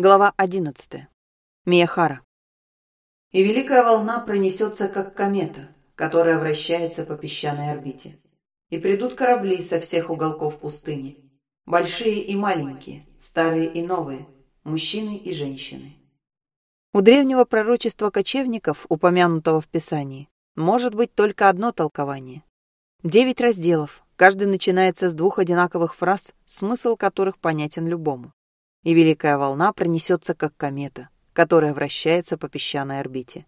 Глава 11. Мияхара. И великая волна пронесется, как комета, которая вращается по песчаной орбите. И придут корабли со всех уголков пустыни. Большие и маленькие, старые и новые, мужчины и женщины. У древнего пророчества кочевников, упомянутого в Писании, может быть только одно толкование. Девять разделов, каждый начинается с двух одинаковых фраз, смысл которых понятен любому и великая волна пронесется как комета, которая вращается по песчаной орбите.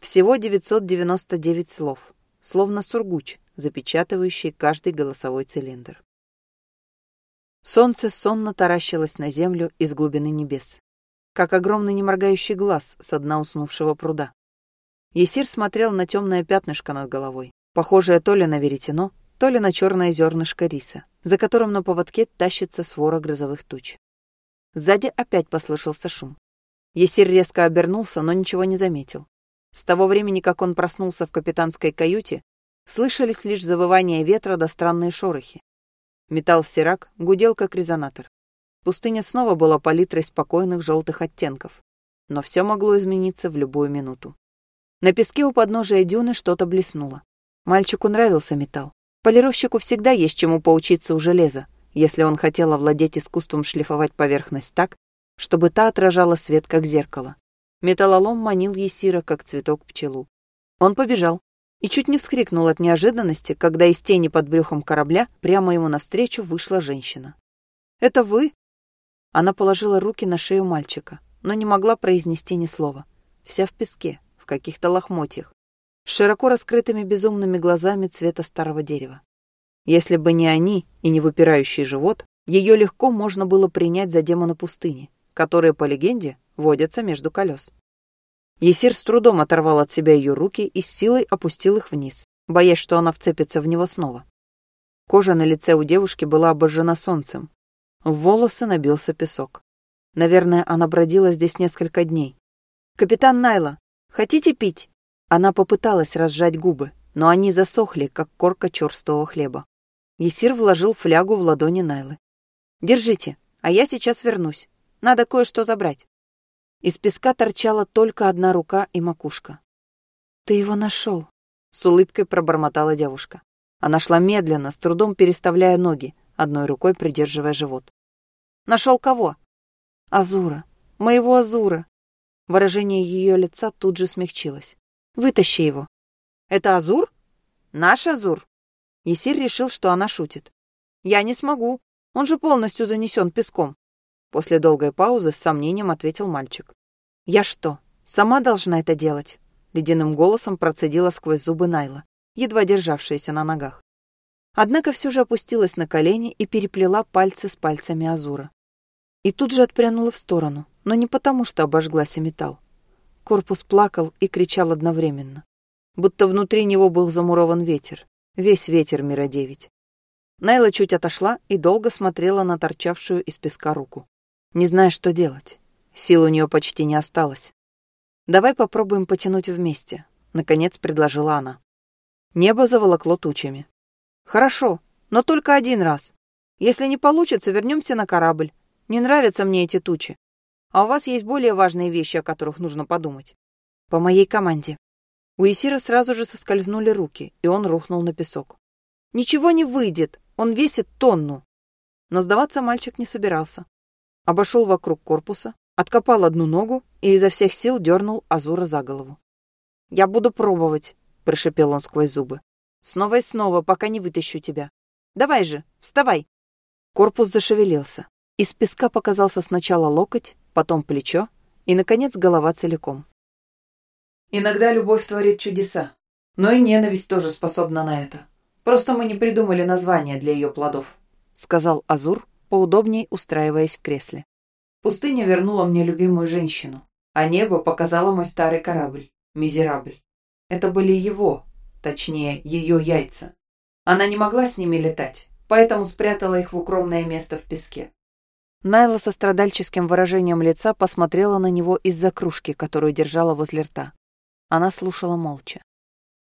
Всего 999 слов, словно сургуч, запечатывающий каждый голосовой цилиндр. Солнце сонно таращилось на землю из глубины небес, как огромный неморгающий глаз с дна уснувшего пруда. Есир смотрел на темное пятнышко над головой, похожее то ли на веретено, то ли на черное зернышко риса, за которым на поводке тащится свора грозовых туч. Сзади опять послышался шум. Есир резко обернулся, но ничего не заметил. С того времени, как он проснулся в капитанской каюте, слышались лишь завывания ветра да странные шорохи. Металл сирак гудел, как резонатор. Пустыня снова была палитрой спокойных желтых оттенков. Но все могло измениться в любую минуту. На песке у подножия дюны что-то блеснуло. Мальчику нравился металл. Полировщику всегда есть чему поучиться у железа, если он хотел овладеть искусством шлифовать поверхность так, чтобы та отражала свет, как зеркало. Металлолом манил Есира, как цветок пчелу. Он побежал и чуть не вскрикнул от неожиданности, когда из тени под брюхом корабля прямо ему навстречу вышла женщина. «Это вы?» Она положила руки на шею мальчика, но не могла произнести ни слова. Вся в песке, в каких-то лохмотьях, с широко раскрытыми безумными глазами цвета старого дерева. Если бы не они и не выпирающий живот, ее легко можно было принять за демона пустыни, которые, по легенде, водятся между колес. Есир с трудом оторвал от себя ее руки и с силой опустил их вниз, боясь, что она вцепится в него снова. Кожа на лице у девушки была обожжена солнцем. В волосы набился песок. Наверное, она бродила здесь несколько дней. «Капитан Найла, хотите пить?» Она попыталась разжать губы, но они засохли, как корка черствого хлеба. Есир вложил флягу в ладони Найлы. «Держите, а я сейчас вернусь. Надо кое-что забрать». Из песка торчала только одна рука и макушка. «Ты его нашел», — с улыбкой пробормотала девушка. Она шла медленно, с трудом переставляя ноги, одной рукой придерживая живот. «Нашел кого?» «Азура. Моего Азура». Выражение ее лица тут же смягчилось. «Вытащи его». «Это Азур? Наш Азур?» Есир решил, что она шутит. «Я не смогу. Он же полностью занесен песком». После долгой паузы с сомнением ответил мальчик. «Я что, сама должна это делать?» Ледяным голосом процедила сквозь зубы Найла, едва державшаяся на ногах. Однако все же опустилась на колени и переплела пальцы с пальцами Азура. И тут же отпрянула в сторону, но не потому, что обожглась о металл. Корпус плакал и кричал одновременно, будто внутри него был замурован ветер, Весь ветер мира девять. Найла чуть отошла и долго смотрела на торчавшую из песка руку. Не зная, что делать. Сил у нее почти не осталось. «Давай попробуем потянуть вместе», — наконец предложила она. Небо заволокло тучами. «Хорошо, но только один раз. Если не получится, вернемся на корабль. Не нравятся мне эти тучи. А у вас есть более важные вещи, о которых нужно подумать. По моей команде. У Исира сразу же соскользнули руки, и он рухнул на песок. «Ничего не выйдет! Он весит тонну!» Но сдаваться мальчик не собирался. Обошел вокруг корпуса, откопал одну ногу и изо всех сил дернул Азура за голову. «Я буду пробовать», — прошипел он сквозь зубы. «Снова и снова, пока не вытащу тебя. Давай же, вставай!» Корпус зашевелился. Из песка показался сначала локоть, потом плечо и, наконец, голова целиком. Иногда любовь творит чудеса, но и ненависть тоже способна на это. Просто мы не придумали название для ее плодов», — сказал Азур, поудобнее устраиваясь в кресле. «Пустыня вернула мне любимую женщину, а небо показало мой старый корабль, Мизерабль. Это были его, точнее, ее яйца. Она не могла с ними летать, поэтому спрятала их в укромное место в песке. Найла со страдальческим выражением лица посмотрела на него из-за кружки, которую держала возле рта. Она слушала молча.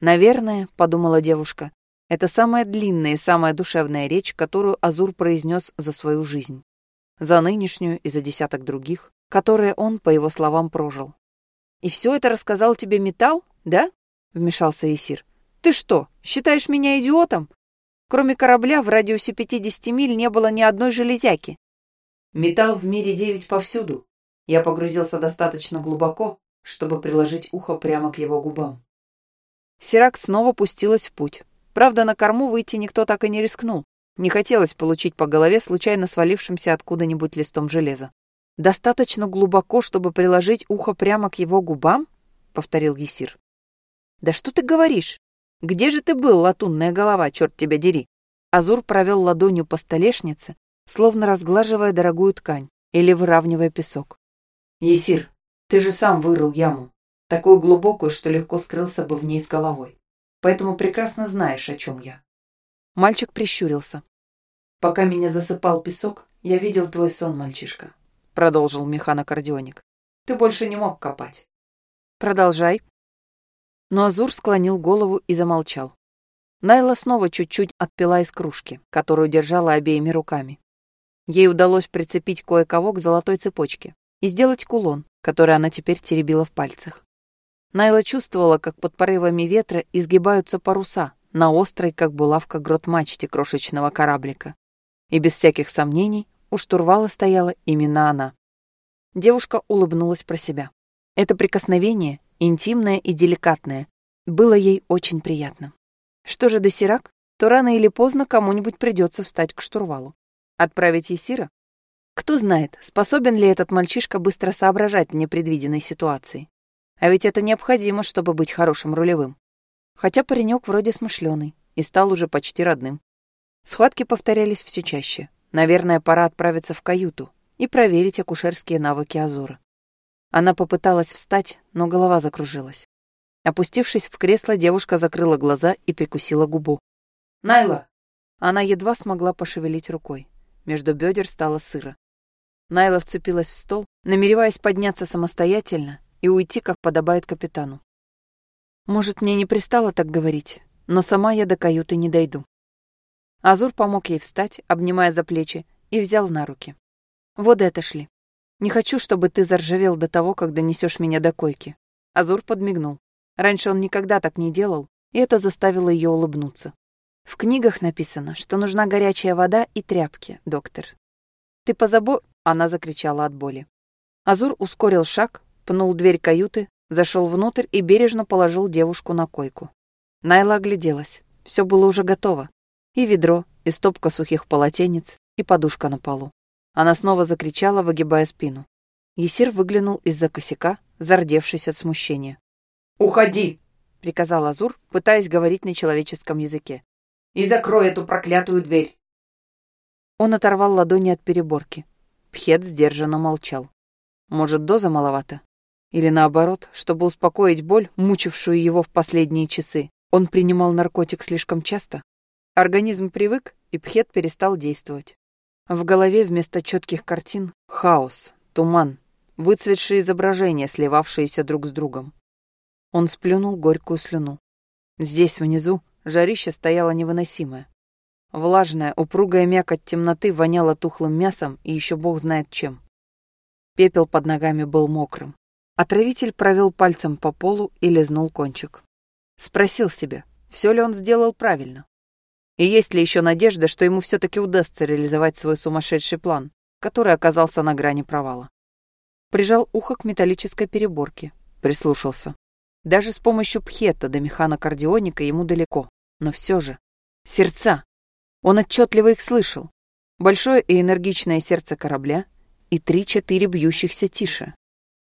«Наверное», — подумала девушка, — «это самая длинная и самая душевная речь, которую Азур произнес за свою жизнь. За нынешнюю и за десяток других. которые он, по его словам, прожил. «И все это рассказал тебе металл, да?» — вмешался Исир. «Ты что, считаешь меня идиотом? Кроме корабля в радиусе 50 миль не было ни одной железяки». «Металл в мире девять повсюду». Я погрузился достаточно глубоко, чтобы приложить ухо прямо к его губам. Сирак снова пустилась в путь. Правда, на корму выйти никто так и не рискнул. Не хотелось получить по голове случайно свалившимся откуда-нибудь листом железа. «Достаточно глубоко, чтобы приложить ухо прямо к его губам?» — повторил Есир. «Да что ты говоришь? Где же ты был, латунная голова, черт тебя дери?» Азур провел ладонью по столешнице, словно разглаживая дорогую ткань или выравнивая песок. «Есир, ты же сам вырыл яму, такую глубокую, что легко скрылся бы в ней с головой. Поэтому прекрасно знаешь, о чем я». Мальчик прищурился. «Пока меня засыпал песок, я видел твой сон, мальчишка продолжил механокардионик. Ты больше не мог копать. Продолжай. Но Азур склонил голову и замолчал. Найла снова чуть-чуть отпила из кружки, которую держала обеими руками. Ей удалось прицепить кое-кого к золотой цепочке и сделать кулон, который она теперь теребила в пальцах. Найла чувствовала, как под порывами ветра изгибаются паруса на острой, как булавка, грот мачте крошечного кораблика. И без всяких сомнений у штурвала стояла именно она. Девушка улыбнулась про себя. Это прикосновение, интимное и деликатное, было ей очень приятно. Что же до Сирак, то рано или поздно кому-нибудь придется встать к штурвалу. Отправить Есира? Кто знает, способен ли этот мальчишка быстро соображать в непредвиденной ситуации. А ведь это необходимо, чтобы быть хорошим рулевым. Хотя паренек вроде смышленый и стал уже почти родным. Схватки повторялись все чаще. Наверное, пора отправиться в каюту и проверить акушерские навыки Азура. Она попыталась встать, но голова закружилась. Опустившись в кресло, девушка закрыла глаза и прикусила губу. «Найла!» Она едва смогла пошевелить рукой. Между бедер стало сыро. Найла вцепилась в стол, намереваясь подняться самостоятельно и уйти, как подобает капитану. «Может, мне не пристало так говорить, но сама я до каюты не дойду. Азур помог ей встать, обнимая за плечи, и взял на руки. «Вот это шли. Не хочу, чтобы ты заржавел до того, как донесешь меня до койки». Азур подмигнул. Раньше он никогда так не делал, и это заставило ее улыбнуться. «В книгах написано, что нужна горячая вода и тряпки, доктор. Ты позабо...» Она закричала от боли. Азур ускорил шаг, пнул дверь каюты, зашел внутрь и бережно положил девушку на койку. Найла огляделась. Все было уже готово. И ведро, и стопка сухих полотенец, и подушка на полу. Она снова закричала, выгибая спину. Есир выглянул из-за косяка, зардевшись от смущения. «Уходи!» — приказал Азур, пытаясь говорить на человеческом языке. «И закрой эту проклятую дверь!» Он оторвал ладони от переборки. Пхет сдержанно молчал. Может, доза маловато? Или наоборот, чтобы успокоить боль, мучившую его в последние часы, он принимал наркотик слишком часто? Организм привык, и Пхет перестал действовать. В голове вместо четких картин — хаос, туман, выцветшие изображения, сливавшиеся друг с другом. Он сплюнул горькую слюну. Здесь, внизу, жарище стояло невыносимое. Влажная, упругая мякоть темноты воняла тухлым мясом и еще бог знает чем. Пепел под ногами был мокрым. Отравитель провел пальцем по полу и лизнул кончик. Спросил себя, все ли он сделал правильно. И есть ли еще надежда, что ему все-таки удастся реализовать свой сумасшедший план, который оказался на грани провала? Прижал ухо к металлической переборке, прислушался. Даже с помощью пхета до механокардионика ему далеко, но все же. Сердца! Он отчетливо их слышал. Большое и энергичное сердце корабля и три-четыре бьющихся тише.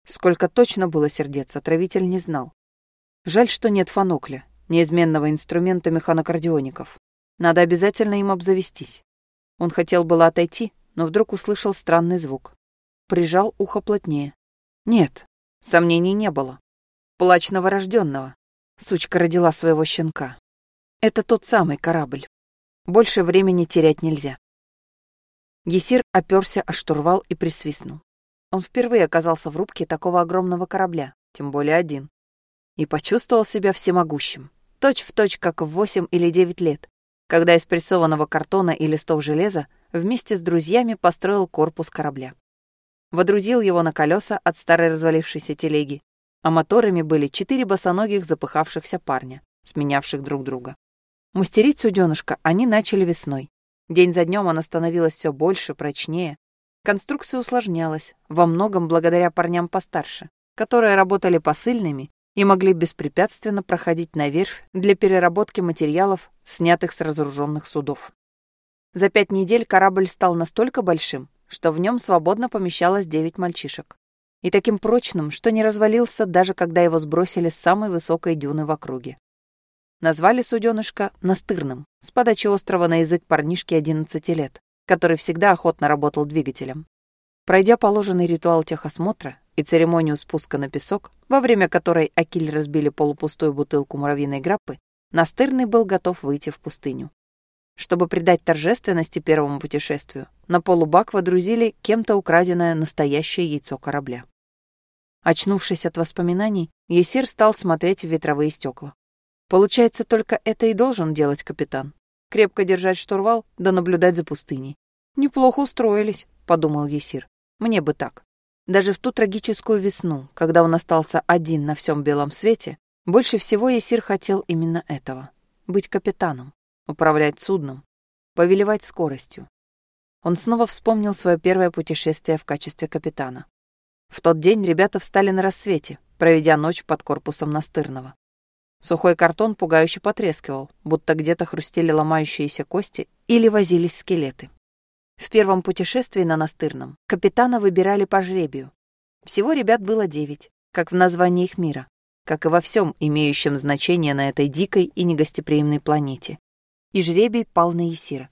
Сколько точно было сердец, отравитель не знал. Жаль, что нет фонокля, неизменного инструмента механокардиоников. Надо обязательно им обзавестись. Он хотел было отойти, но вдруг услышал странный звук. Прижал ухо плотнее. Нет, сомнений не было. Плач новорожденного. Сучка родила своего щенка. Это тот самый корабль. Больше времени терять нельзя. Есир оперся о штурвал и присвистнул. Он впервые оказался в рубке такого огромного корабля, тем более один. И почувствовал себя всемогущим. Точь в точь, как в восемь или девять лет, когда из прессованного картона и листов железа вместе с друзьями построил корпус корабля. водрузил его на колеса от старой развалившейся телеги, а моторами были четыре босоногих запыхавшихся парня, сменявших друг друга. Мастерить суденышко они начали весной. День за днем она становилась все больше, прочнее. Конструкция усложнялась, во многом благодаря парням постарше, которые работали посыльными и могли беспрепятственно проходить на верфь для переработки материалов, снятых с разоруженных судов. За пять недель корабль стал настолько большим, что в нем свободно помещалось девять мальчишек. И таким прочным, что не развалился, даже когда его сбросили с самой высокой дюны в округе. Назвали суденышко Настырным, с подачи острова на язык парнишки 11 лет, который всегда охотно работал двигателем. Пройдя положенный ритуал техосмотра и церемонию спуска на песок, во время которой Акиль разбили полупустую бутылку муравьиной граппы, Настырный был готов выйти в пустыню. Чтобы придать торжественности первому путешествию, на полубак водрузили кем-то украденное настоящее яйцо корабля. Очнувшись от воспоминаний, Есир стал смотреть в ветровые стекла. Получается, только это и должен делать капитан. Крепко держать штурвал, да наблюдать за пустыней. Неплохо устроились, подумал Есир. Мне бы так. Даже в ту трагическую весну, когда он остался один на всем белом свете, больше всего Есир хотел именно этого — быть капитаном управлять судном, повелевать скоростью. Он снова вспомнил свое первое путешествие в качестве капитана. В тот день ребята встали на рассвете, проведя ночь под корпусом Настырного. Сухой картон пугающе потрескивал, будто где-то хрустели ломающиеся кости или возились скелеты. В первом путешествии на Настырном капитана выбирали по жребию. Всего ребят было девять, как в названии их мира, как и во всем имеющем значение на этой дикой и негостеприимной планете и жребий пал на Есира.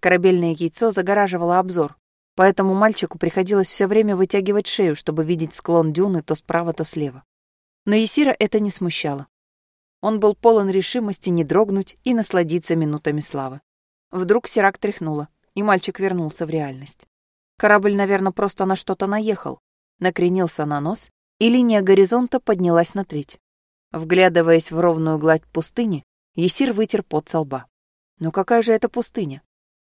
Корабельное яйцо загораживало обзор, поэтому мальчику приходилось все время вытягивать шею, чтобы видеть склон дюны то справа, то слева. Но Есира это не смущало. Он был полон решимости не дрогнуть и насладиться минутами славы. Вдруг Сирак тряхнуло, и мальчик вернулся в реальность. Корабль, наверное, просто на что-то наехал, накренился на нос, и линия горизонта поднялась на треть. Вглядываясь в ровную гладь пустыни, Есир вытер пот со лба. Но какая же это пустыня?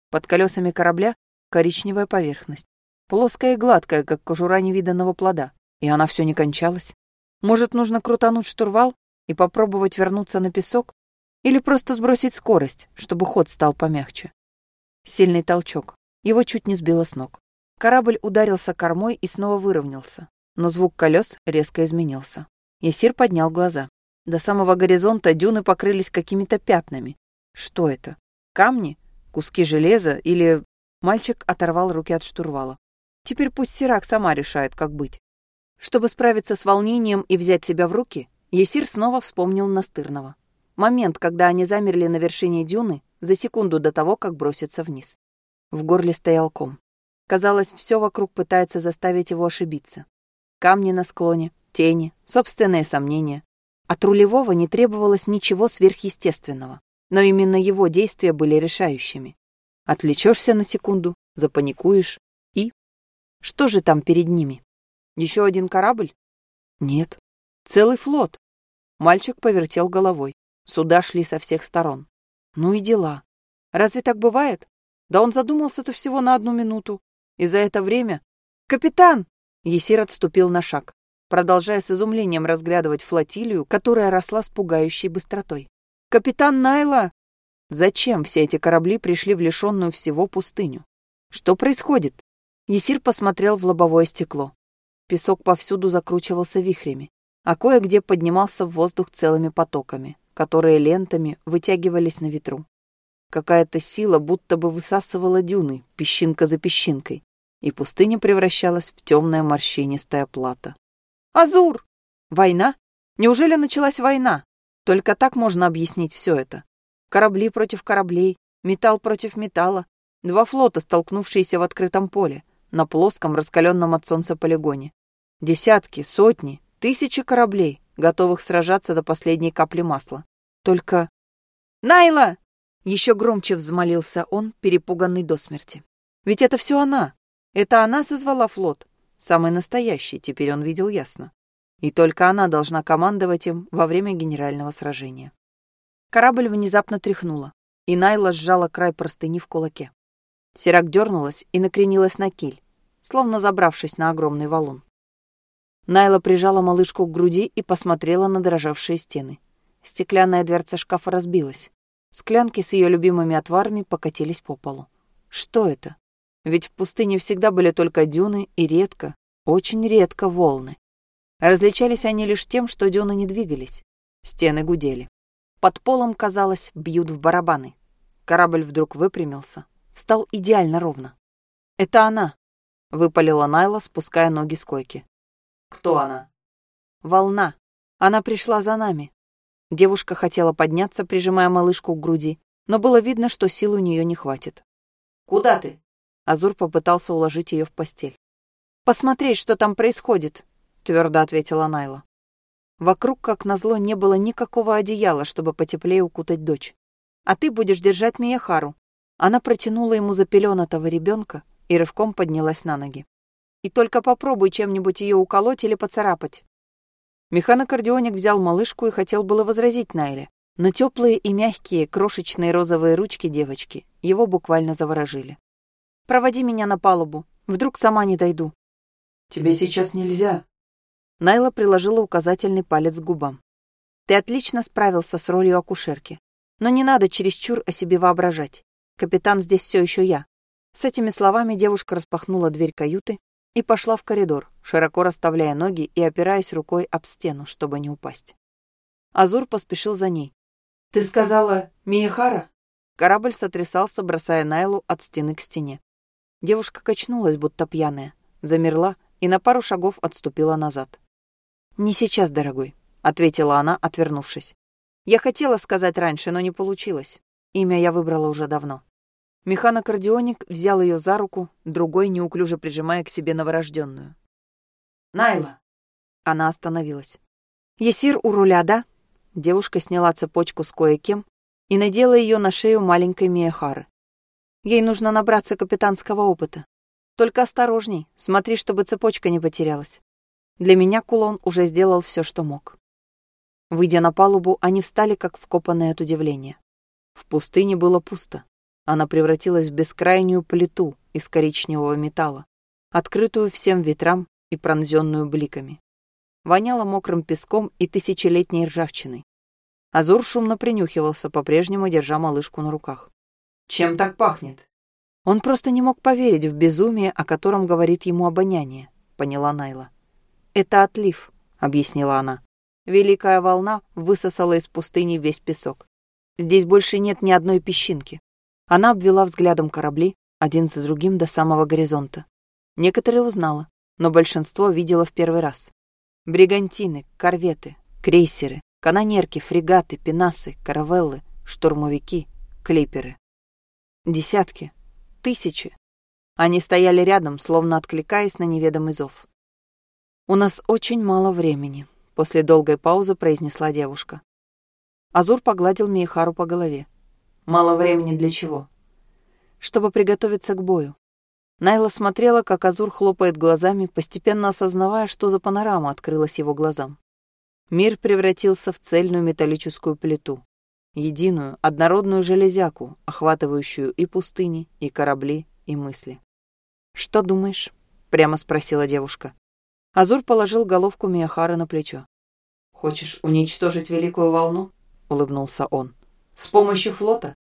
Под колесами корабля коричневая поверхность. Плоская и гладкая, как кожура невиданного плода. И она все не кончалась. Может, нужно крутануть штурвал и попробовать вернуться на песок? Или просто сбросить скорость, чтобы ход стал помягче? Сильный толчок. Его чуть не сбило с ног. Корабль ударился кормой и снова выровнялся. Но звук колес резко изменился. Есир поднял глаза. До самого горизонта дюны покрылись какими-то пятнами, что это? Камни? Куски железа? Или... Мальчик оторвал руки от штурвала. Теперь пусть Сирак сама решает, как быть. Чтобы справиться с волнением и взять себя в руки, Есир снова вспомнил Настырного. Момент, когда они замерли на вершине дюны за секунду до того, как броситься вниз. В горле стоял ком. Казалось, все вокруг пытается заставить его ошибиться. Камни на склоне, тени, собственные сомнения. От рулевого не требовалось ничего сверхъестественного но именно его действия были решающими. Отвлечешься на секунду, запаникуешь и... Что же там перед ними? Еще один корабль? Нет. Целый флот. Мальчик повертел головой. Суда шли со всех сторон. Ну и дела. Разве так бывает? Да он задумался-то всего на одну минуту. И за это время... «Капитан!» Есир отступил на шаг, продолжая с изумлением разглядывать флотилию, которая росла с пугающей быстротой. «Капитан Найла!» Зачем все эти корабли пришли в лишенную всего пустыню? Что происходит? Есир посмотрел в лобовое стекло. Песок повсюду закручивался вихрями, а кое-где поднимался в воздух целыми потоками, которые лентами вытягивались на ветру. Какая-то сила будто бы высасывала дюны, песчинка за песчинкой, и пустыня превращалась в темное морщинистое плато. «Азур! Война? Неужели началась война?» Только так можно объяснить все это. Корабли против кораблей, металл против металла, два флота, столкнувшиеся в открытом поле, на плоском, раскаленном от солнца полигоне. Десятки, сотни, тысячи кораблей, готовых сражаться до последней капли масла. Только... «Найла!» Еще громче взмолился он, перепуганный до смерти. «Ведь это все она. Это она созвала флот. Самый настоящий, теперь он видел ясно и только она должна командовать им во время генерального сражения. Корабль внезапно тряхнула, и Найла сжала край простыни в кулаке. Сирак дернулась и накренилась на киль. словно забравшись на огромный валун. Найла прижала малышку к груди и посмотрела на дрожавшие стены. Стеклянная дверца шкафа разбилась. Склянки с ее любимыми отварами покатились по полу. Что это? Ведь в пустыне всегда были только дюны и редко, очень редко волны. Различались они лишь тем, что дюны не двигались. Стены гудели. Под полом, казалось, бьют в барабаны. Корабль вдруг выпрямился, встал идеально ровно. «Это она!» — выпалила Найла, спуская ноги с койки. «Кто она?» «Волна. Она пришла за нами». Девушка хотела подняться, прижимая малышку к груди, но было видно, что сил у нее не хватит. «Куда ты?» Азур попытался уложить ее в постель. «Посмотреть, что там происходит», — твердо ответила Найла. Вокруг, как назло, не было никакого одеяла, чтобы потеплее укутать дочь. «А ты будешь держать Мияхару». Она протянула ему запеленатого ребенка и рывком поднялась на ноги. «И только попробуй чем-нибудь ее уколоть или поцарапать». Механокардионик взял малышку и хотел было возразить Найле, но теплые и мягкие крошечные розовые ручки девочки его буквально заворожили. «Проводи меня на палубу, вдруг сама не дойду». «Тебе сейчас нельзя». Найла приложила указательный палец к губам. «Ты отлично справился с ролью акушерки, но не надо чересчур о себе воображать. Капитан здесь все еще я». С этими словами девушка распахнула дверь каюты и пошла в коридор, широко расставляя ноги и опираясь рукой об стену, чтобы не упасть. Азур поспешил за ней. «Ты сказала Мияхара?» Корабль сотрясался, бросая Найлу от стены к стене. Девушка качнулась, будто пьяная, замерла и на пару шагов отступила назад. «Не сейчас, дорогой», — ответила она, отвернувшись. «Я хотела сказать раньше, но не получилось. Имя я выбрала уже давно». Механокардионик взял ее за руку, другой неуклюже прижимая к себе новорожденную. «Найла!» Она остановилась. «Есир у руля, да?» Девушка сняла цепочку с кое-кем и надела ее на шею маленькой Миехары. Ей нужно набраться капитанского опыта. Только осторожней, смотри, чтобы цепочка не потерялась. Для меня кулон уже сделал все, что мог. Выйдя на палубу, они встали, как вкопанные от удивления. В пустыне было пусто. Она превратилась в бескрайнюю плиту из коричневого металла, открытую всем ветрам и пронзенную бликами. Воняло мокрым песком и тысячелетней ржавчиной. Азур шумно принюхивался, по-прежнему держа малышку на руках. «Чем так пахнет?» Он просто не мог поверить в безумие, о котором говорит ему обоняние, поняла Найла. «Это отлив», — объяснила она. Великая волна высосала из пустыни весь песок. Здесь больше нет ни одной песчинки. Она обвела взглядом корабли, один за другим до самого горизонта. Некоторые узнала, но большинство видела в первый раз. Бригантины, корветы, крейсеры, канонерки, фрегаты, пенасы, каравеллы, штурмовики, клиперы. Десятки, тысячи. Они стояли рядом, словно откликаясь на неведомый зов. «У нас очень мало времени», — после долгой паузы произнесла девушка. Азур погладил Миехару по голове. Мало времени для чего? Чтобы приготовиться к бою. Найла смотрела, как Азур хлопает глазами, постепенно осознавая, что за панорама открылась его глазам. Мир превратился в цельную металлическую плиту. Единую, однородную железяку, охватывающую и пустыни, и корабли, и мысли. «Что думаешь?» — прямо спросила девушка. Азур положил головку Миахары на плечо. «Хочешь уничтожить Великую Волну?» — улыбнулся он. С помощью флота?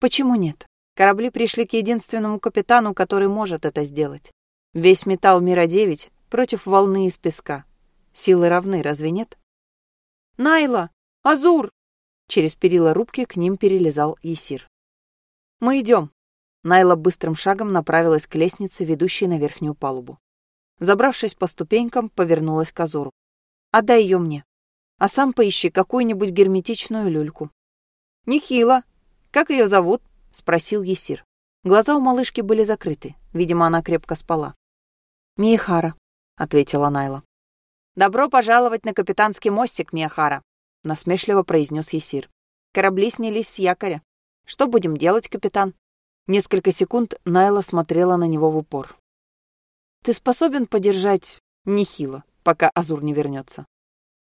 Почему нет? Корабли пришли к единственному капитану, который может это сделать. Весь металл Мира-9 против волны из песка. Силы равны, разве нет? «Найла! Азур!» Через перила рубки к ним перелезал Есир. «Мы идем!» Найла быстрым шагом направилась к лестнице, ведущей на верхнюю палубу. Забравшись по ступенькам, повернулась к Азуру. «Отдай ее мне, а сам поищи какую-нибудь герметичную люльку. «Нехило. Как ее зовут?» — спросил Есир. Глаза у малышки были закрыты. Видимо, она крепко спала. «Миехара», — ответила Найла. «Добро пожаловать на капитанский мостик, Миехара», — насмешливо произнес Есир. «Корабли снялись с якоря. Что будем делать, капитан?» Несколько секунд Найла смотрела на него в упор. «Ты способен подержать нехило, пока Азур не вернется?»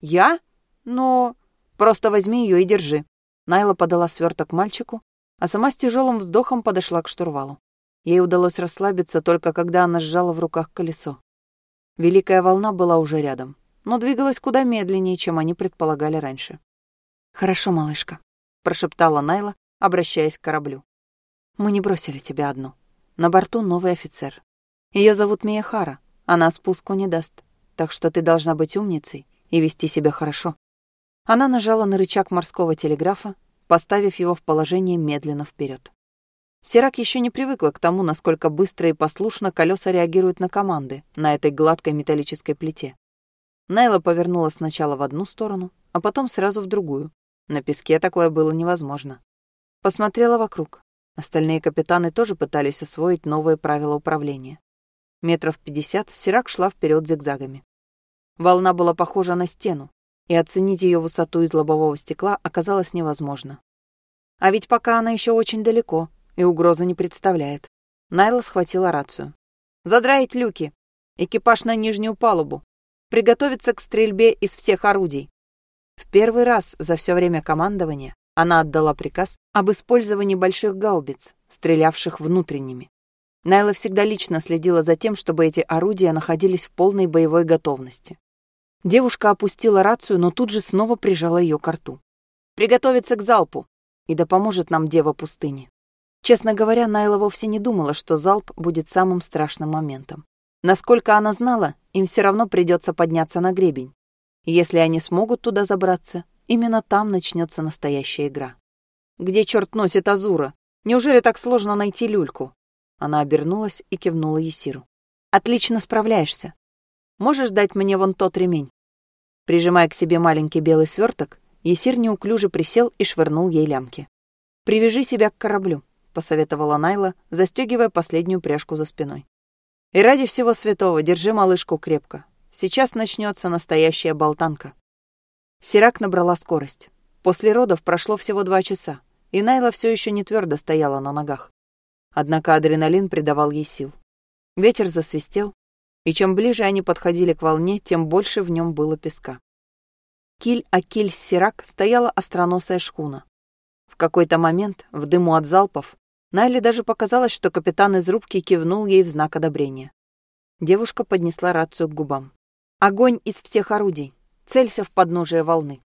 «Я? Но... Просто возьми ее и держи», Найла подала сверток мальчику, а сама с тяжелым вздохом подошла к штурвалу. Ей удалось расслабиться только когда она сжала в руках колесо. Великая волна была уже рядом, но двигалась куда медленнее, чем они предполагали раньше. «Хорошо, малышка», — прошептала Найла, обращаясь к кораблю. «Мы не бросили тебя одну. На борту новый офицер. Ее зовут Мияхара, она спуску не даст, так что ты должна быть умницей и вести себя хорошо». Она нажала на рычаг морского телеграфа, поставив его в положение медленно вперед. Сирак еще не привыкла к тому, насколько быстро и послушно колеса реагируют на команды на этой гладкой металлической плите. Найла повернула сначала в одну сторону, а потом сразу в другую. На песке такое было невозможно. Посмотрела вокруг. Остальные капитаны тоже пытались освоить новые правила управления. Метров пятьдесят Сирак шла вперед зигзагами. Волна была похожа на стену, и оценить ее высоту из лобового стекла оказалось невозможно. А ведь пока она еще очень далеко, и угрозы не представляет. Найла схватила рацию. «Задраить люки! Экипаж на нижнюю палубу! Приготовиться к стрельбе из всех орудий!» В первый раз за все время командования она отдала приказ об использовании больших гаубиц, стрелявших внутренними. Найла всегда лично следила за тем, чтобы эти орудия находились в полной боевой готовности. Девушка опустила рацию, но тут же снова прижала ее к рту. «Приготовиться к залпу! И да поможет нам Дева пустыни!» Честно говоря, Найла вовсе не думала, что залп будет самым страшным моментом. Насколько она знала, им все равно придется подняться на гребень. если они смогут туда забраться, именно там начнется настоящая игра. «Где черт носит Азура? Неужели так сложно найти люльку?» Она обернулась и кивнула Есиру. «Отлично справляешься. Можешь дать мне вон тот ремень?» Прижимая к себе маленький белый сверток, Есир неуклюже присел и швырнул ей лямки. «Привяжи себя к кораблю. — посоветовала Найла, застегивая последнюю пряжку за спиной. «И ради всего святого держи малышку крепко. Сейчас начнется настоящая болтанка». Сирак набрала скорость. После родов прошло всего два часа, и Найла все еще не твердо стояла на ногах. Однако адреналин придавал ей сил. Ветер засвистел, и чем ближе они подходили к волне, тем больше в нем было песка. Киль-Акиль Сирак стояла остроносая шхуна. В какой-то момент, в дыму от залпов, Найли даже показалось, что капитан из рубки кивнул ей в знак одобрения. Девушка поднесла рацию к губам. «Огонь из всех орудий! Целься в подножие волны!»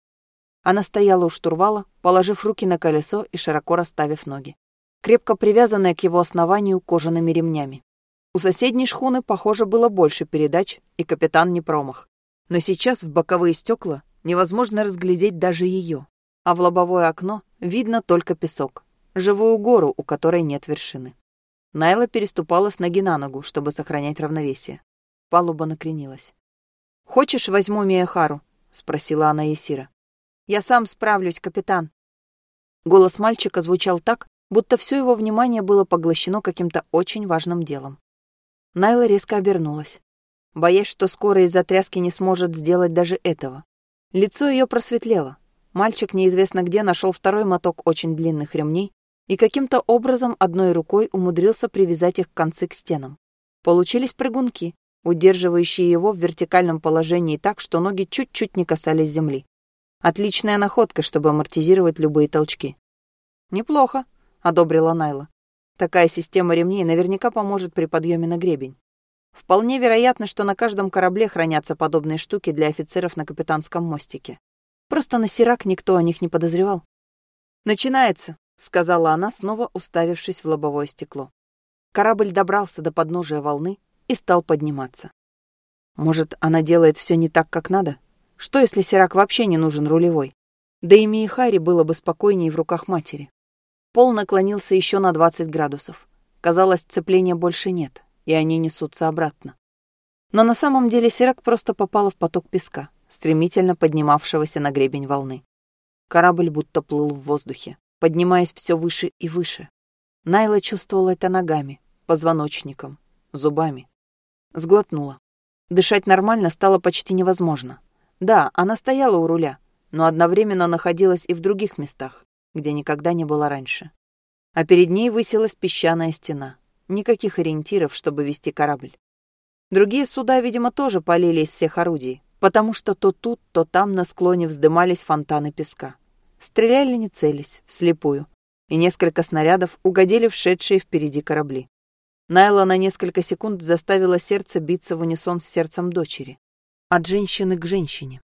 Она стояла у штурвала, положив руки на колесо и широко расставив ноги, крепко привязанная к его основанию кожаными ремнями. У соседней шхуны, похоже, было больше передач, и капитан не промах. Но сейчас в боковые стекла невозможно разглядеть даже ее, а в лобовое окно видно только песок живую гору, у которой нет вершины. Найла переступала с ноги на ногу, чтобы сохранять равновесие. Палуба накренилась. «Хочешь, возьму Мияхару?» — спросила она Есира. «Я сам справлюсь, капитан». Голос мальчика звучал так, будто все его внимание было поглощено каким-то очень важным делом. Найла резко обернулась, боясь, что скоро из-за тряски не сможет сделать даже этого. Лицо ее просветлело. Мальчик неизвестно где нашел второй моток очень длинных ремней и каким-то образом одной рукой умудрился привязать их концы к стенам. Получились прыгунки, удерживающие его в вертикальном положении так, что ноги чуть-чуть не касались земли. Отличная находка, чтобы амортизировать любые толчки. «Неплохо», — одобрила Найла. «Такая система ремней наверняка поможет при подъеме на гребень. Вполне вероятно, что на каждом корабле хранятся подобные штуки для офицеров на капитанском мостике. Просто на Сирак никто о них не подозревал. «Начинается», сказала она, снова уставившись в лобовое стекло. Корабль добрался до подножия волны и стал подниматься. Может, она делает все не так, как надо? Что, если Сирак вообще не нужен рулевой? Да и Миихари было бы спокойнее в руках матери. Пол наклонился еще на 20 градусов. Казалось, цепления больше нет, и они несутся обратно. Но на самом деле Сирак просто попала в поток песка, стремительно поднимавшегося на гребень волны. Корабль будто плыл в воздухе поднимаясь все выше и выше. Найла чувствовала это ногами, позвоночником, зубами. Сглотнула. Дышать нормально стало почти невозможно. Да, она стояла у руля, но одновременно находилась и в других местах, где никогда не была раньше. А перед ней высилась песчаная стена. Никаких ориентиров, чтобы вести корабль. Другие суда, видимо, тоже полили из всех орудий, потому что то тут, то там на склоне вздымались фонтаны песка. Стреляли не целясь, вслепую, и несколько снарядов угодили в шедшие впереди корабли. Найла на несколько секунд заставила сердце биться в унисон с сердцем дочери. От женщины к женщине.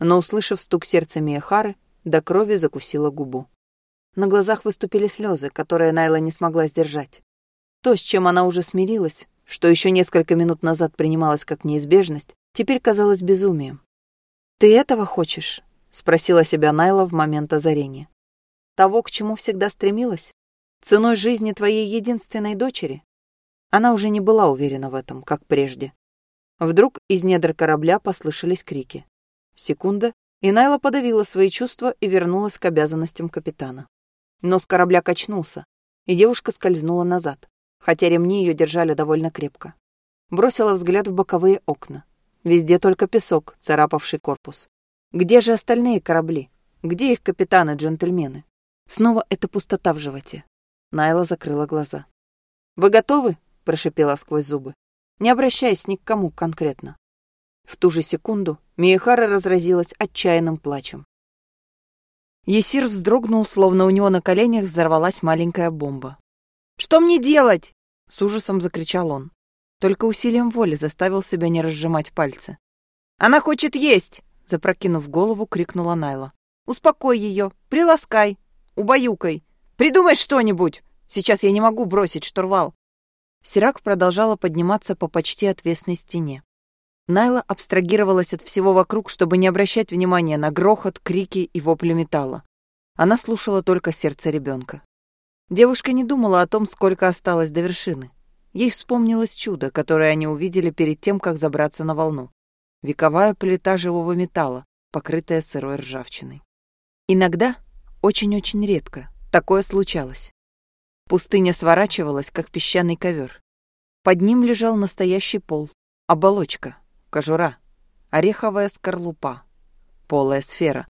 Но, услышав стук сердца Миехары, до крови закусила губу. На глазах выступили слезы, которые Найла не смогла сдержать. То, с чем она уже смирилась, что еще несколько минут назад принималось как неизбежность, теперь казалось безумием. «Ты этого хочешь?» — спросила себя Найла в момент озарения. «Того, к чему всегда стремилась? Ценой жизни твоей единственной дочери?» Она уже не была уверена в этом, как прежде. Вдруг из недр корабля послышались крики. Секунда, и Найла подавила свои чувства и вернулась к обязанностям капитана. Нос корабля качнулся, и девушка скользнула назад, хотя ремни ее держали довольно крепко. Бросила взгляд в боковые окна. Везде только песок, царапавший корпус. Где же остальные корабли? Где их капитаны-джентльмены? Снова эта пустота в животе. Найла закрыла глаза. «Вы готовы?» – прошипела сквозь зубы, не обращаясь ни к кому конкретно. В ту же секунду Миехара разразилась отчаянным плачем. Есир вздрогнул, словно у него на коленях взорвалась маленькая бомба. «Что мне делать?» — с ужасом закричал он. Только усилием воли заставил себя не разжимать пальцы. «Она хочет есть!» — запрокинув голову, крикнула Найла. «Успокой ее, приласкай, убаюкай, придумай что-нибудь! Сейчас я не могу бросить штурвал!» Сирак продолжала подниматься по почти отвесной стене. Найла абстрагировалась от всего вокруг, чтобы не обращать внимания на грохот, крики и вопли металла. Она слушала только сердце ребенка. Девушка не думала о том, сколько осталось до вершины. Ей вспомнилось чудо, которое они увидели перед тем, как забраться на волну. Вековая плита живого металла, покрытая сырой ржавчиной. Иногда, очень-очень редко, такое случалось. Пустыня сворачивалась, как песчаный ковер. Под ним лежал настоящий пол, оболочка, кожура, ореховая скорлупа, полая сфера.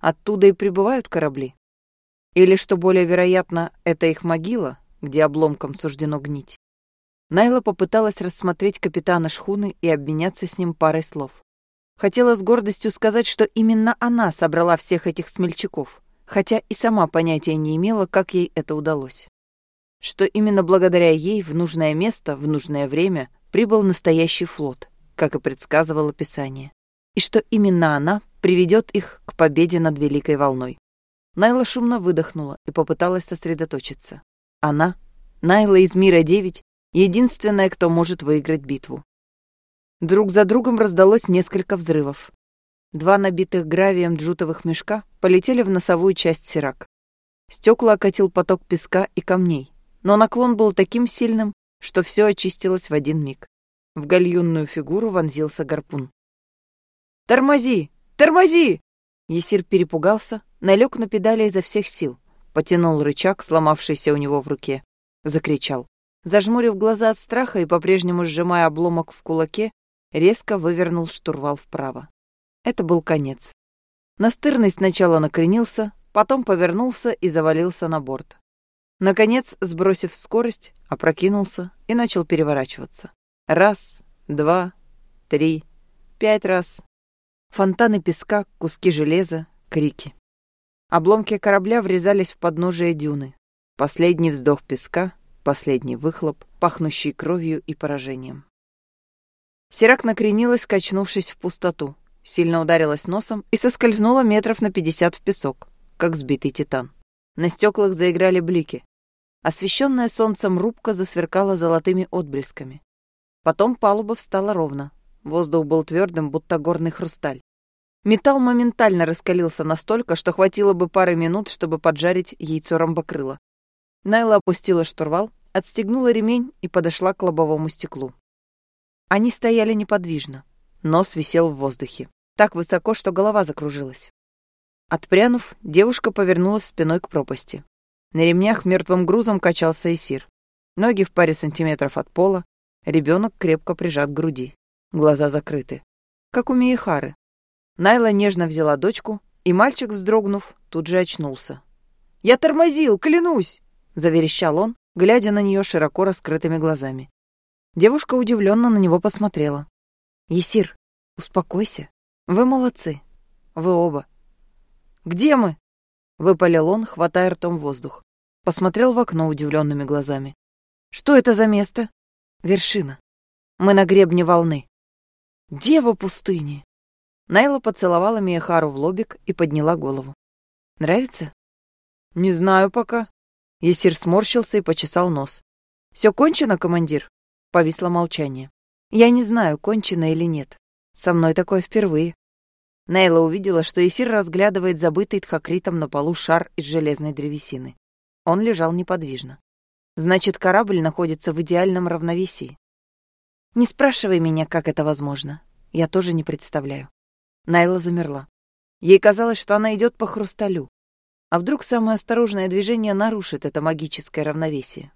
Оттуда и прибывают корабли. Или, что более вероятно, это их могила, где обломкам суждено гнить. Найла попыталась рассмотреть капитана шхуны и обменяться с ним парой слов. Хотела с гордостью сказать, что именно она собрала всех этих смельчаков, хотя и сама понятия не имела, как ей это удалось. Что именно благодаря ей в нужное место, в нужное время прибыл настоящий флот, как и предсказывало Писание, и что именно она приведет их к победе над Великой Волной. Найла шумно выдохнула и попыталась сосредоточиться. Она, Найла из Мира 9, единственная, кто может выиграть битву. Друг за другом раздалось несколько взрывов. Два набитых гравием джутовых мешка полетели в носовую часть сирак. Стекла окатил поток песка и камней, но наклон был таким сильным, что все очистилось в один миг. В гальюнную фигуру вонзился гарпун. «Тормози! Тормози!» Есир перепугался, налег на педали изо всех сил, потянул рычаг, сломавшийся у него в руке, закричал. Зажмурив глаза от страха и по-прежнему сжимая обломок в кулаке, резко вывернул штурвал вправо. Это был конец. Настырный сначала накренился, потом повернулся и завалился на борт. Наконец, сбросив скорость, опрокинулся и начал переворачиваться. Раз, два, три, пять раз. Фонтаны песка, куски железа, крики. Обломки корабля врезались в подножие дюны. Последний вздох песка, последний выхлоп, пахнущий кровью и поражением. Сирак накренилась, качнувшись в пустоту, сильно ударилась носом и соскользнула метров на пятьдесят в песок, как сбитый титан. На стеклах заиграли блики. Освещенная солнцем рубка засверкала золотыми отблесками. Потом палуба встала ровно. Воздух был твердым, будто горный хрусталь. Металл моментально раскалился настолько, что хватило бы пары минут, чтобы поджарить яйцо ромбокрыла. Найла опустила штурвал, отстегнула ремень и подошла к лобовому стеклу. Они стояли неподвижно. Нос висел в воздухе. Так высоко, что голова закружилась. Отпрянув, девушка повернулась спиной к пропасти. На ремнях мертвым грузом качался Исир. Ноги в паре сантиметров от пола, Ребенок крепко прижат к груди, глаза закрыты, как у Миехары. Найла нежно взяла дочку, и мальчик, вздрогнув, тут же очнулся. «Я тормозил, клянусь!» — заверещал он, глядя на нее широко раскрытыми глазами. Девушка удивленно на него посмотрела. «Есир, успокойся. Вы молодцы. Вы оба». «Где мы?» — выпалил он, хватая ртом воздух. Посмотрел в окно удивленными глазами. «Что это за место?» Вершина. Мы на гребне волны. Дева пустыни. Найла поцеловала Миехару в лобик и подняла голову. Нравится? Не знаю пока. Есир сморщился и почесал нос. Все кончено, командир? Повисло молчание. Я не знаю, кончено или нет. Со мной такое впервые. Нейла увидела, что Эсир разглядывает забытый тхакритом на полу шар из железной древесины. Он лежал неподвижно. Значит, корабль находится в идеальном равновесии. Не спрашивай меня, как это возможно. Я тоже не представляю. Найла замерла. Ей казалось, что она идет по хрусталю. А вдруг самое осторожное движение нарушит это магическое равновесие?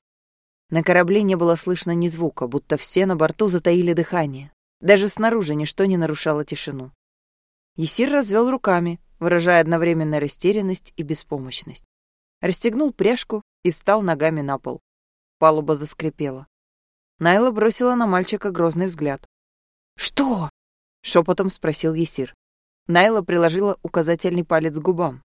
На корабле не было слышно ни звука, будто все на борту затаили дыхание. Даже снаружи ничто не нарушало тишину. Есир развел руками, выражая одновременно растерянность и беспомощность. Расстегнул пряжку и встал ногами на пол. Палуба заскрипела. Найла бросила на мальчика грозный взгляд. «Что?» — шепотом спросил Есир. Найла приложила указательный палец к губам.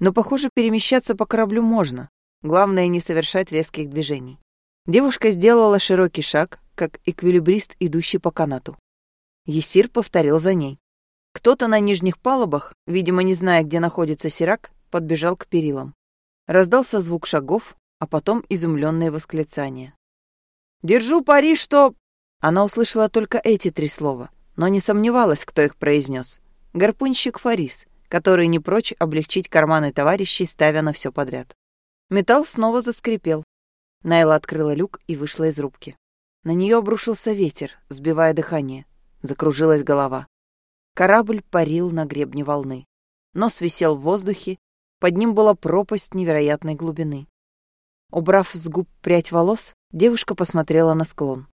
Но, похоже, перемещаться по кораблю можно. Главное, не совершать резких движений. Девушка сделала широкий шаг, как эквилибрист, идущий по канату. Есир повторил за ней. Кто-то на нижних палубах, видимо, не зная, где находится Сирак, подбежал к перилам. Раздался звук шагов, а потом изумленные восклицания. «Держу пари, что...» Она услышала только эти три слова, но не сомневалась, кто их произнес. Гарпунщик Фарис, который не прочь облегчить карманы товарищей, ставя на все подряд. Металл снова заскрипел, Найла открыла люк и вышла из рубки. На нее обрушился ветер, сбивая дыхание. Закружилась голова. Корабль парил на гребне волны. Нос висел в воздухе, под ним была пропасть невероятной глубины. Убрав с губ прядь волос, девушка посмотрела на склон.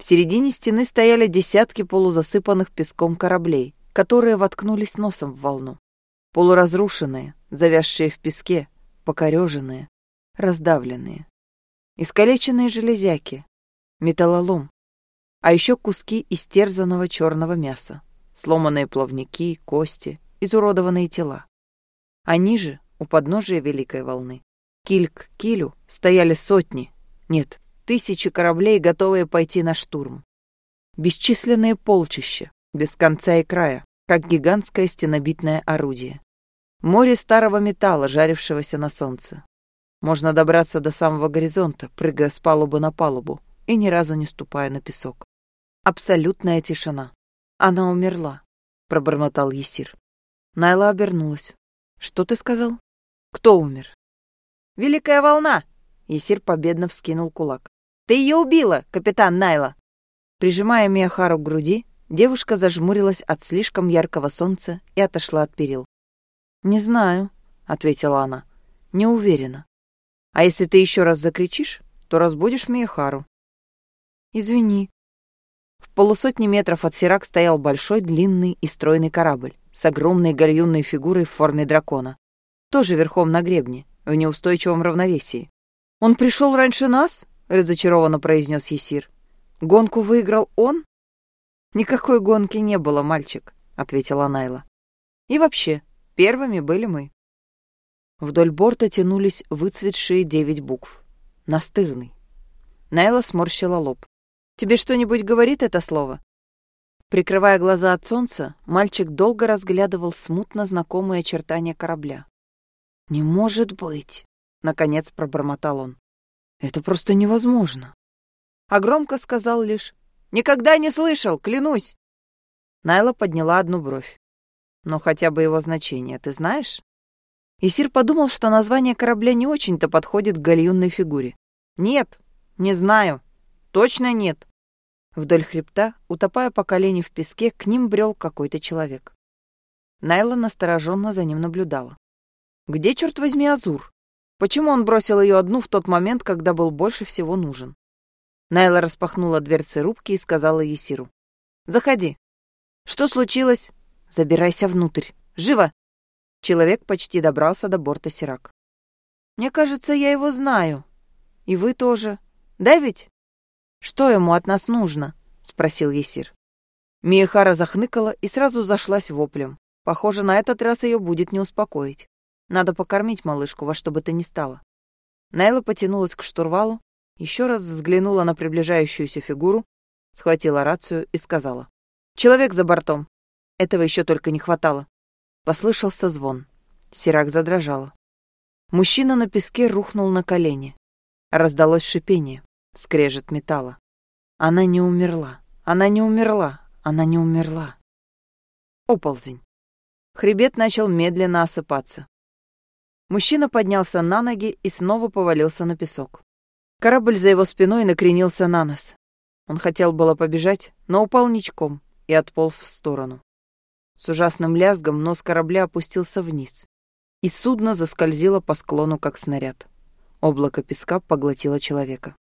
В середине стены стояли десятки полузасыпанных песком кораблей, которые воткнулись носом в волну. Полуразрушенные, завязшие в песке, покореженные, раздавленные искалеченные железяки, металлолом, а еще куски истерзанного черного мяса, сломанные плавники, кости, изуродованные тела. А ниже, у подножия Великой волны, киль к килю, стояли сотни, нет, тысячи кораблей, готовые пойти на штурм. Бесчисленные полчища, без конца и края, как гигантское стенобитное орудие. Море старого металла, жарившегося на солнце. Можно добраться до самого горизонта, прыгая с палубы на палубу и ни разу не ступая на песок. Абсолютная тишина. Она умерла, пробормотал Есир. Найла обернулась. Что ты сказал? Кто умер? Великая волна! Есир победно вскинул кулак. Ты ее убила, капитан Найла! Прижимая Миахару к груди, девушка зажмурилась от слишком яркого солнца и отошла от перил. «Не знаю», — ответила она. «Не уверена. А если ты еще раз закричишь, то разбудишь Миехару. Извини. В полусотни метров от Сирак стоял большой, длинный и стройный корабль с огромной гальюнной фигурой в форме дракона. Тоже верхом на гребне, в неустойчивом равновесии. «Он пришел раньше нас?» — разочарованно произнес Есир. «Гонку выиграл он?» «Никакой гонки не было, мальчик», — ответила Найла. «И вообще, первыми были мы». Вдоль борта тянулись выцветшие девять букв. Настырный. Найла сморщила лоб. «Тебе что-нибудь говорит это слово?» Прикрывая глаза от солнца, мальчик долго разглядывал смутно знакомые очертания корабля. «Не может быть!» — наконец пробормотал он. «Это просто невозможно!» А громко сказал лишь «Никогда не слышал, клянусь!» Найла подняла одну бровь. «Но хотя бы его значение ты знаешь?» Исир подумал, что название корабля не очень-то подходит к гальюнной фигуре. «Нет, не знаю. Точно нет». Вдоль хребта, утопая по колени в песке, к ним брел какой-то человек. Найла настороженно за ним наблюдала. «Где, черт возьми, Азур? Почему он бросил ее одну в тот момент, когда был больше всего нужен?» Найла распахнула дверцы рубки и сказала Есиру. «Заходи». «Что случилось?» «Забирайся внутрь. Живо!» Человек почти добрался до борта Сирак. «Мне кажется, я его знаю. И вы тоже. Да ведь?» «Что ему от нас нужно?» — спросил Есир. Миехара захныкала и сразу зашлась воплем. Похоже, на этот раз ее будет не успокоить. Надо покормить малышку во что бы то ни стало. Найла потянулась к штурвалу, Еще раз взглянула на приближающуюся фигуру, схватила рацию и сказала. «Человек за бортом. Этого еще только не хватало». Послышался звон. Сирак задрожала. Мужчина на песке рухнул на колени. Раздалось шипение, скрежет металла. Она не умерла, она не умерла, она не умерла. Оползень. Хребет начал медленно осыпаться. Мужчина поднялся на ноги и снова повалился на песок. Корабль за его спиной накренился на нос. Он хотел было побежать, но упал ничком и отполз в сторону. С ужасным лязгом нос корабля опустился вниз, и судно заскользило по склону, как снаряд. Облако песка поглотило человека.